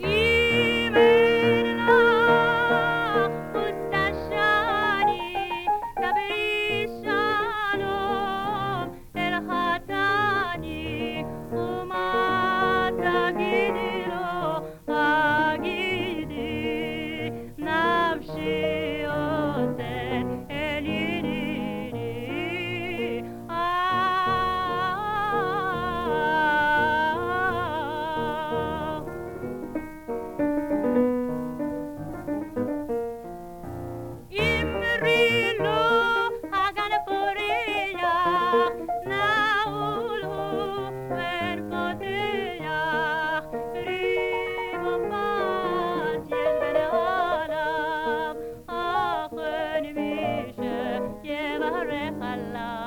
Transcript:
一 i pareja la